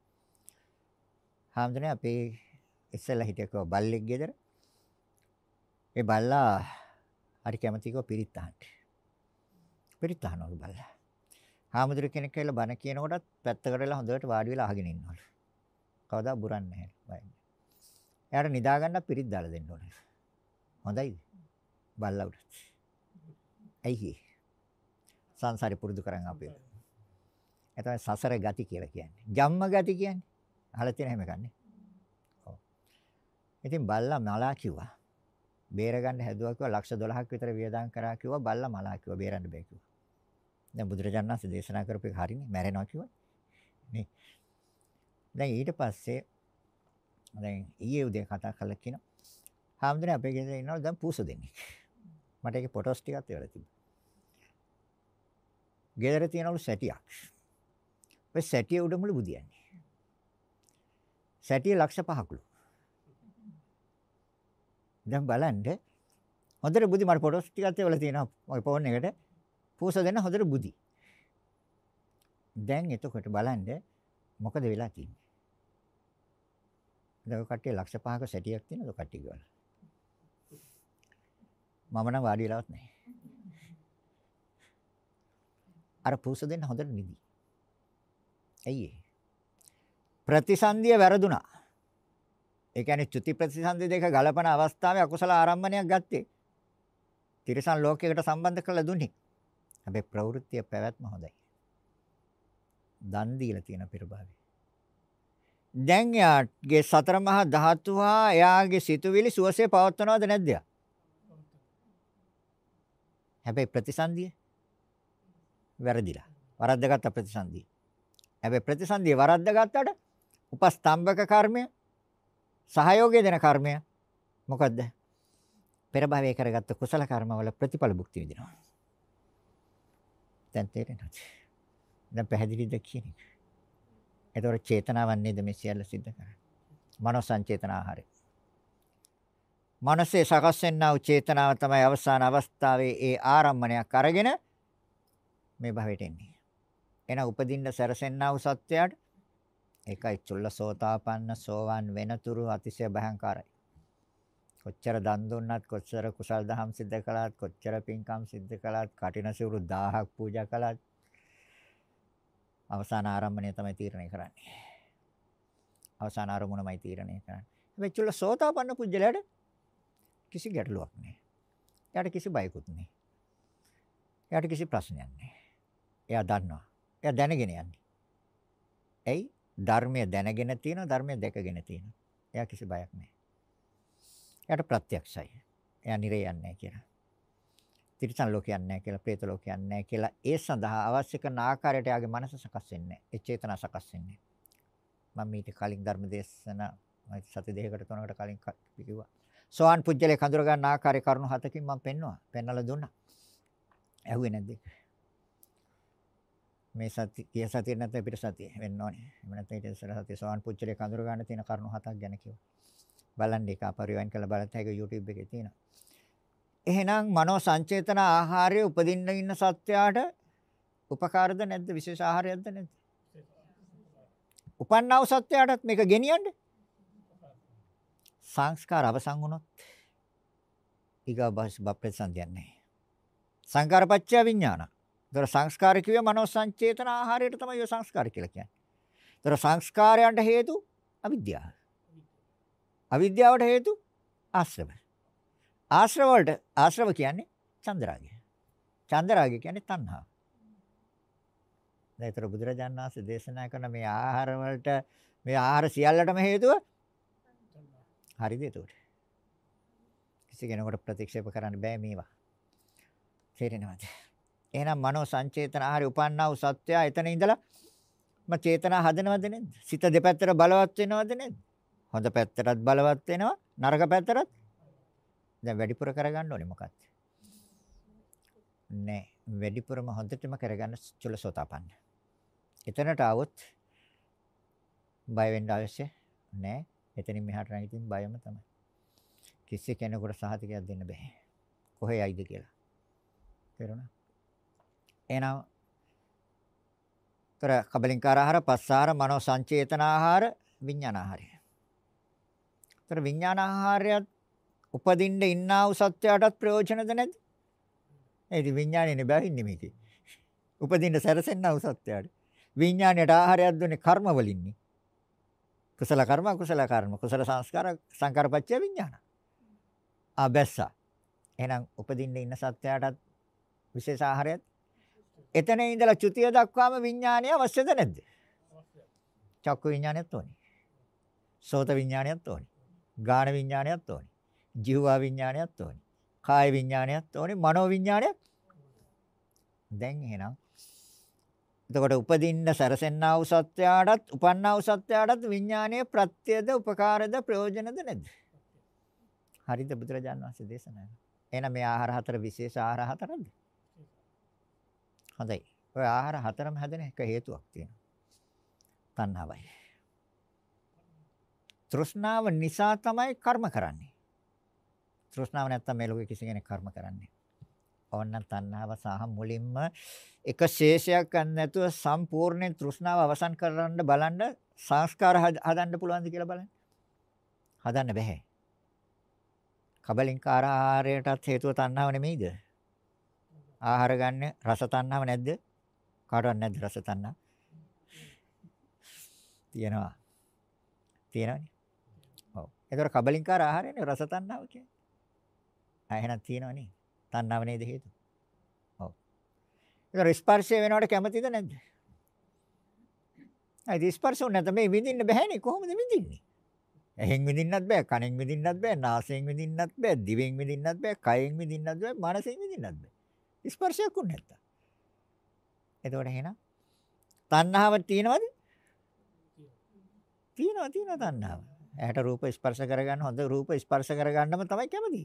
හාමුදුරනේ අපේ ඉස්සෙල්ලා හිටියකෝ බල්ලෙක් ගෙදර. ඒ බල්ලා හරි කැමතිකෝ පිරිත් අහන්න. පිරිත් අහනවලු බල්ලා. හාමුදුර කෙනෙක් කියලා බණ කියනකොටත් පැත්තකට වෙලා හොඳට වාඩි වෙලා අහගෙන ඉන්නවලු. කවදා බුරන්නේ නැහැ. බයන්නේ. එයාට නිදා ගන්න පිරිත් දාලා දෙන්න ඕනේ. හොඳයිද? බල්ලා උඩ. ඇයි සංසාරේ පුරුදු කරන් අපි. ඒ තමයි සසර ගති කියලා කියන්නේ. ජම්ම ගති කියන්නේ. අහලා තියෙන හැම එකන්නේ. ඔව්. ඉතින් බල්ලා මලා කිව්වා. බේර ගන්න හැදුවා කිව්වා ලක්ෂ 12ක් විතර වියදම් කරා කිව්වා බල්ලා මලා කිව්වා බේරන්න බෑ කිව්වා. දැන් බුදුරජාණන් වහන්සේ දේශනා කරපු එක හරිනේ මැරෙනවා කිව්වා. නේ. දැන් ඊට පස්සේ දැන් ඊයේ උදේ කතා කරලා කියනවා. හාමුදුරනේ අපේ ගෙදර ඉන්නවලු දැන් පූස දෙන්නේ. මට ඒකේ ෆොටෝස් ටිකක් තියලා තිබ්බා. ගෙදර තියනවලු සැටියක්. ඔය සැටිය උඩමලු බුදියන්නේ. සැටිය ලක්ෂ 5කලු. දැන් බලන්න හොඳට බුදි මට ෆොටෝස් ටිකක් තියලා තියෙනවා ඔය ෆෝන් එකට. පූස දෙන්න හොඳට බුදි. දැන් එතකොට බලන්න මොකද වෙලා තියෙන්නේ? දැන් කට්ටිය ලක්ෂ 5ක සැටියක් තියෙනද කට්ටිය ගාන? මම නම් වාඩි වෙලාවත් නැහැ. අර පූස දෙන්න හොඳට නිදි. ඇයි ප්‍රතිසන්දිය වැරදුනා. ඒ කියන්නේ චුති ප්‍රතිසන්දි දෙක ගලපන අවස්ථාවේ අකුසල ආරම්භණයක් ගත්තේ. තිරසන් ලෝකයකට සම්බන්ධ කරලා දුන්නේ. හැබැයි ප්‍රවෘත්තිය පැවැත්ම හොඳයි. දන් දීලා තියෙන පෙරභාවය. දැන් එයාගේ සතර මහා ධාතු හා එයාගේ සිතුවිලි සුවසේ පවත්වනවද නැද්ද? හැබැයි ප්‍රතිසන්දිය වැරදිලා. වරද්දගත්ත ප්‍රතිසන්දිය. හැබැයි ප්‍රතිසන්දිය වරද්දගත්තට උපස්තම්භක කර්මය සහයෝගය දෙන කර්මය මොකද්ද? පෙර භවයේ කරගත්ත කුසල කර්මවල ප්‍රතිඵල භුක්ති විඳිනවා. දැන් තේරෙනවද? දැන් පැහැදිලිද කියන එක? එතකොට චේතනාවන් නේද මේ සියල්ල සිද්ධ කරන්නේ. මනෝ සංචේතන ආහාරය. මනසේ සකස් වෙනා වූ චේතනාව තමයි අවසාන අවස්ථාවේ ඒ ආරම්මණයක් අරගෙන මේ භවයට එන්නේ. එන උපදින්න සැරසෙන්නා වූ සත්‍යයට ඒකයි චුල්ලසෝතාපන්න සෝවන් වෙනතුරු අතිශය භයංකාරයි. කොච්චර දන් දුන්නත් කොච්චර කුසල් දහම් සිද්ධ කළත් කොච්චර පින්කම් සිද්ධ කළත් කටින සිවුරු 1000ක් පූජා කළත් අවසාන ආරම්භණය තමයි තීරණය කරන්නේ. අවසාන ආරමුණමයි තීරණය කරන්නේ. හැබැයි චුල්ල සෝතාපන්න පුජ්‍යලයට කිසි ගැටලුවක් නැහැ. එයාට කිසි බයකුත් නැහැ. එයාට කිසි ප්‍රශ්නයක් නැහැ. එයා දන්නවා. එයා දැනගෙන යන්නේ. ඇයි? ධර්මය දැනගෙන තියෙනවා, ධර්මය දැකගෙන තියෙනවා. එයා කිසි බයක් නැහැ. එයාට ප්‍රත්‍යක්ෂයි. එයා නිරේ යන්නේ නැහැ කියලා. තිරිසන් ලෝකයක් නැහැ කියලා, പ്രേත ලෝකයක් නැහැ කියලා ඒ සඳහා අවශ්‍ය කරන ආකාරයට යාගේ මනස සකස් වෙන්නේ නැහැ. ඒ චේතනා සකස් වෙන්නේ. මම ඊට කලින් ධර්ම දේශන සති දෙකකට තුනකට කලින් කිව්වා. සෝවාන් පුජ්‍යලේ කඳුර ගන්න ආකාරයේ කරුණු හතකින් මම පෙන්නවා. පෙන්වලා දුන්නා. ඇහුවේ නැද්ද? මේ සති කිය සතිය නැත්නම් පිට සතිය වෙන්න ඕනේ. එහෙම නැත්නම් ඊට ඉස්සර සතිය සෝවාන් පුජ්‍යලේ කඳුර ගන්න තියෙන කරුණු හතක් ගැන කිව්වා. බලන්න ඒක අපරිවයින් කරලා බලත් හැක YouTube එකේ තියෙනවා. එහෙනම් මනෝ සංචේතන ආහාරය උපදින්න ඉන්න සත්‍යයට උපකාරද නැද්ද විශේෂ ආහාරයක්ද නැද්ද? උපන්නා වූ සත්‍යයටත් මේක ගෙනියන්න. සංස්කාර අවසන් වුණොත් ඊගා බප්‍රසන්දියක් නැහැ. සංකාරපච්චය විඥාන. ඒතර සංස්කාර කිව්වේ මනෝ සංචේතන ආහාරයට තමයි ඔය සංස්කාර කියලා කියන්නේ. ඒතර සංස්කාරයන්ට හේතු අවිද්‍යාව. අවිද්‍යාවට හේතු ආශ්‍රව. ආශ්‍රව වලට ආශ්‍රව කියන්නේ චන්දරාගය. චන්දරාගය කියන්නේ තණ්හාව. දැන් ඒතර බුදුරජාණන් වහන්සේ දේශනා කරන මේ ආහාර වලට මේ ආහාර සියල්ලටම හේතුව හරිද ඒතකොට? කිසි කෙනෙකුට ප්‍රතික්ෂේප කරන්න බෑ මේවා. තේරෙනවද? එහෙනම් මනෝ සංචේතන ආහාරය උපන්නා වූ සත්‍යය එතන ඉඳලා ම චේතනා හදනවද නැද්ද? සිත දෙපැත්තට බලවත් වෙනවද නැද්ද? හොඳ පැත්තටත් බලවත් වෙනවා නරක පැත්තටත් දැන් වැඩිපුර කරගන්න ඕනේ මොකක්ද? නෑ වැඩිපුරම හොඳටම කරගන්න චුලසෝතාපන්න. එතනට આવොත් බය වෙන්න අවශ්‍ය නෑ. එතනින් මෙහාට නැගිටින් බයම තමයි. කිසි කෙනෙකුට සහතිකයක් දෙන්න බෑ. කොහේ යයිද කියලා. තේරුණා? එහෙනම් තර කබලින්කාර ආහාර, පස්සාර, මනෝ සංචේතන ආහාර, විඥාන ආහාරය. තර විඥාන ආහාරයත් උපදින්න ඉන්නා වූ සත්‍යයටත් ප්‍රයෝජනද නැද්ද? ඒ ඉතින් විඥානේ බැහින්නේ මේකේ. උපදින්න සැරසෙන්නා වූ සත්‍යයට. විඥාණයට ආහාරයක් දුන්නේ කර්ම වලින්නේ. කුසල කර්ම අකුසල කර්ම කුසල සංස්කාර සංකාරපච්චය විඥාන. ආබැස්සා. එහෙනම් උපදින්න ඉන්න සත්‍යයටත් විශේෂ ආහාරයක්. එතන ඉඳලා චුතිය දක්වාම විඥානය අවශ්‍යද නැද්ද? චක්කු විඥානයත් ඕනේ. සෝත විඥානයත් ඕනේ. ගාන විඥානයත් ඕනේ. ජීවා විඥානයත් ඕනේ. කාය විඥානයත් ඕනේ. මනෝ විඥානයත්. දැන් එහෙනම් එතකොට උපදින්න සැරසෙන්නා වූ සත්‍යයටත් උපන්නා වූ සත්‍යයටත් විඥානයේ ප්‍රත්‍යද උපකාරද ප්‍රයෝජනද නැද්ද? හරිද බුදුරජාණන් වහන්සේ දේශනා කළා. එහෙනම් මේ ආහාර හතර විශේෂ ආහාර හතරද? හොඳයි. ඔය ආහාර හතරම හැදෙන එක හේතුවක් තියෙනවා. තණ්හාවයි. තෘෂ්ණාව නිසා තමයි කර්ම කරන්නේ. තෘෂ්ණාව නැත්තම් මේ ලෝකෙ කිසි කෙනෙක් කර්ම කරන්නේ ඕන්න තණ්හාව සහ මුලින්ම එක ශේෂයක් ගන්න නැතුව සම්පූර්ණයෙන් තෘෂ්ණාව අවසන් කරන්න බලන්න සංස්කාර හදන්න පුළුවන්ද කියලා බලන්න. හදන්න බෑ. කබලින්කාර ආහාරයටත් හේතුව තණ්හාව නෙමෙයිද? ආහාර ගන්න රස තණ්හාව නැද්ද? කාටවත් නැද්ද රස තණ්හා? තියෙනවා. තියෙනවනේ. ඔව්. ඒතර කබලින්කාර ආහාරයනේ රස තණ්හාව කියන්නේ. ආ එහෙනම් තියෙනවනේ. තණ්හාව නේද හේතුව? ඔව්. ඒක ස්පර්ශය වෙනවට කැමතිද නැද්ද? ඒ ස්පර්ශ උන නැත්නම් මේ විඳින්න බෑනේ කොහොමද විඳින්නේ? ඇහෙන් විඳින්නත් බෑ, කනෙන් විඳින්නත් බෑ, නාසයෙන් විඳින්නත් බෑ, දිවෙන් විඳින්නත් බෑ, කයෙන් විඳින්නත් බෑ, මනසෙන් විඳින්නත් බෑ. ස්පර්ශයක් උන නැත්තම්. එතකොට එහෙනම් තණ්හාව තියෙනවද? තියෙනවා තියෙනවා තණ්හාව. ඇහැට රූප ස්පර්ශ කරගන්න හොඳ රූප ස්පර්ශ කරගන්නම තමයි කැමති.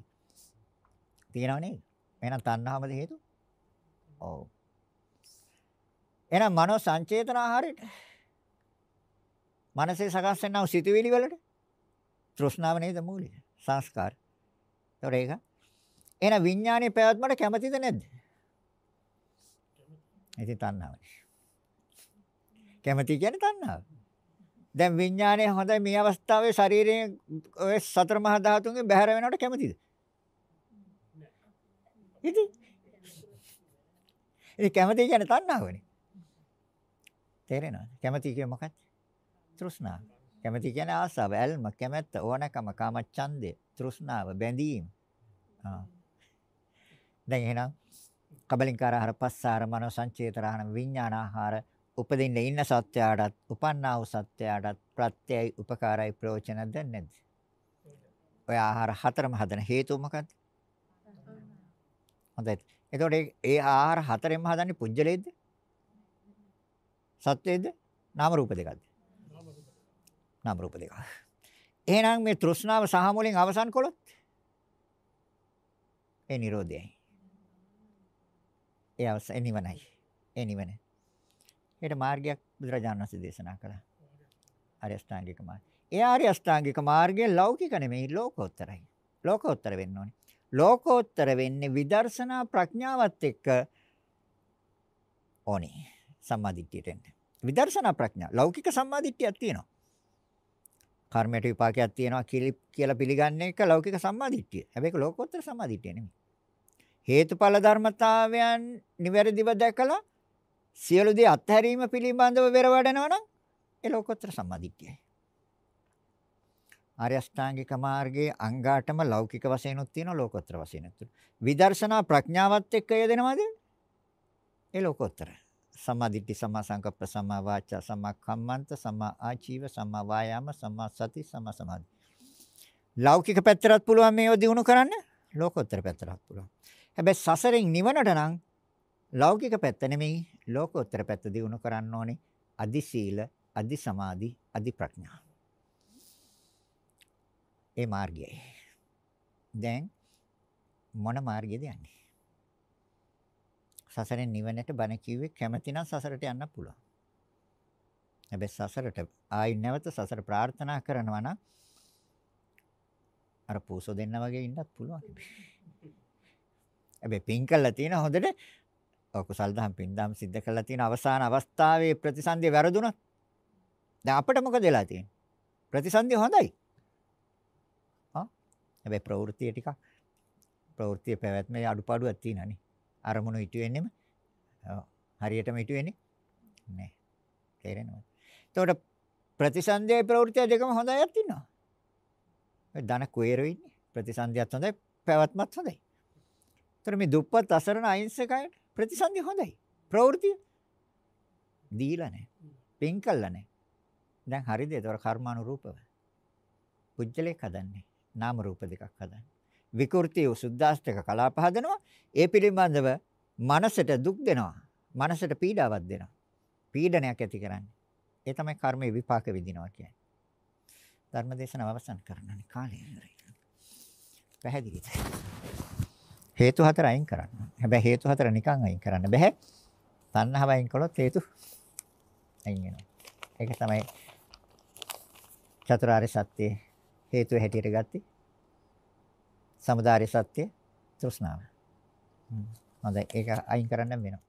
තියෙනව නේද? එහෙනම් තණ්හාවද හේතු? ඔව්. එහෙනම් මනෝ සංචේතන ආහාරයට මනසේ සකස් වෙනා සිතුවිලි වලට තෘෂ්ණාව නේද මූලික සංස්කාර. ඒතකොට ඒක එහෙනම් විඥානයේ පැවැත්මට කැමතිද නැද්ද? ඉතින් තණ්හාවයි. කැමති කියන්නේ තණ්හාව. දැන් විඥානයේ හොඳයි මේ අවස්ථාවේ ශරීරයේ ඔය සතර මහා ධාතුන්ගෙන් බැහැර වෙනවට කැමතිද? ඉතින් ඒ කැමති කියන්නේ තණ්හාවනේ. තේරෙනවද? කැමති කියේ මොකක්ද? තෘෂ්ණාව. කැමති කියන්නේ ආසාව, ඇල්ම, කැමැත්ත, ඕනකම, කාමච්ඡන්දය, තෘෂ්ණාව, බැඳීම. ආ. දැන් එහෙනම් කබලින්කාර ආහාර, පස්සාර, මනෝ සංචේතරහන, විඥානාහාර උපදින්න ඉන්න සත්‍යයටත්, උපන්නා වූ සත්‍යයටත් ප්‍රත්‍යයයි, උපකාරයි, ප්‍රයෝජනද නැද්ද? ඔය ආහාර හතරම හදන හේතුව මොකද්ද? හොඳයි. එතකොට ඒ ආහාර හතරෙන්ම හදන්නේ පුජ්‍යලේද්ද? සත්වේද්ද? නාම රූප දෙකක්ද? නාම රූප දෙකක්. එහෙනම් මේ තෘෂ්ණාව සහ මුලින් අවසන් කළොත් ඒ නිරෝධයයි. ඒ අවසන් නිවනයි. ඒ නිවන. ඒකට මාර්ගයක් බුදුරජාණන් වහන්සේ දේශනා කළා. ආර්ය අෂ්ටාංගික මාර්ගය. ඒ ආර්ය අෂ්ටාංගික මාර්ගය ලෞකික නෙමෙයි ලෝකෝත්තරයි. ලෝකෝත්තර වෙන්න ඕනේ. ලෝකෝත්තර වෙන්නේ විදර්ශනා ප්‍රඥාවත් එක්ක ඕනේ සම්මාදිට්ඨියට එන්න. විදර්ශනා ප්‍රඥා ලෞකික සම්මාදිට්ඨියක් තියෙනවා. කර්මයට විපාකයක් තියෙනවා කියලා පිළිගන්නේ එක ලෞකික සම්මාදිට්ඨිය. හැබැයි ඒක ලෝකෝත්තර සම්මාදිට්ඨිය නෙමෙයි. හේතුඵල ධර්මතාවයන් නිවැරදිව දැකලා සියලු දේ අත්හැරීම පිළිබඳව වෙර වඩනවා නම් ඒ ලෝකෝත්තර සම්මාදිට්ඨියයි. ආර්ය අෂ්ටාංගික මාර්ගයේ අංගාටම ලෞකික වශයෙන්ුත් තියෙනවා ලෝකෝත්තර වශයෙන්ුත් තියෙනවා. විදර්ශනා ප්‍රඥාවත් එක්ක යෙදෙනවද? ඒ ලෝකෝත්තර. සම්මා දිට්ඨි සම්මා සංකප්ප සම්මා වාචා සම්මා කම්මන්ත සම්මා ආජීව සම්මා වායාම සම්මා සති සම්මා සමාධි. ලෞකික පැත්තටත් පුළුවන් මේව දිනු කරන්න ලෝකෝත්තර පැත්තටත් පුළුවන්. හැබැයි සසරෙන් නිවනට නම් ලෞකික පැත්ත නෙමෙයි ලෝකෝත්තර පැත්ත දිනු කරන්න ඕනේ. අදි සීල, අදි සමාධි, අදි ප්‍රඥා. ඒ මාර්ගයයි. දැන් මොන මාර්ගයේද යන්නේ? සසරෙන් නිවනට බණ කිව්වේ කැමති නම් සසරට යන්න පුළුවන්. හැබැයි සසරට ආයි නැවත සසර ප්‍රාර්ථනා කරනවා නම් අර පූසෝ දෙන්න වගේ ඉන්නත් පුළුවන්. හැබැයි පින් කළා තියෙන හොඳට කුසල් දහම් පින් දහම් සිද්ධ කළා තියෙන අවසාන අවස්ථාවේ ප්‍රතිසන්දිය වැරදුනොත් දැන් අපිට මොකද වෙලා තියෙන්නේ? ප්‍රතිසන්දිය හොඳයි. හා හැබැයි ප්‍රවෘත්තිය ටිකක් ප්‍රවෘත්තිය පැවැත්මේ අඩුපාඩුවක් තියෙනනේ. අරමුණු ඉටු වෙන්නෙම හරියටම ඉටු වෙන්නේ නැහැ. තේරෙනවද? එතකොට ප්‍රතිසන්දියේ ප්‍රවෘත්ති දෙකම හොඳ අයත් ඉන්නවා. ඒ ධන කුයරෙ ඉන්නේ. ප්‍රතිසන්දියත් හොඳයි, පැවැත්මත් හොඳයි. එතකොට මේ දුප්පත් අසරණ අහිංසකයට ප්‍රතිසන්දිය හොඳයි. ප්‍රවෘත්ති දීලා නැහැ. පින් කළා නැහැ. දැන් හරිද? ඒතර කර්මානුරූපව. පුජ්‍යලයක් හදන්නේ. නාම රූප දෙකක් හදන්නේ. විකෘති සුද්දාස්තක කලාප හදනවා. ඒ පිළිබඳව මනසට දුක් දෙනවා. මනසට පීඩාවක් දෙනවා. පීඩනයක් ඇති කරන්නේ. ඒ තමයි කර්මයේ විපාක විඳිනවා කියන්නේ. ධර්මදේශන අවසන් කරන්නනේ කාලය ඉවරයි. පැහැදිලිද? හේතු හතර අයින් කරන්න. හැබැයි හේතු හතර නිකන් අයින් කරන්න බෑ. තණ්හාව අයින් කළොත් හේතු අයින් වෙනවා. ඒක තමයි චතුරාර්ය සත්‍ය හේතුව හැටියට ගත්තේ. සමුදාය සත්‍ය තෘෂ්ණාව. හොඳයි ඒක අයින් කරන්න වෙනවා.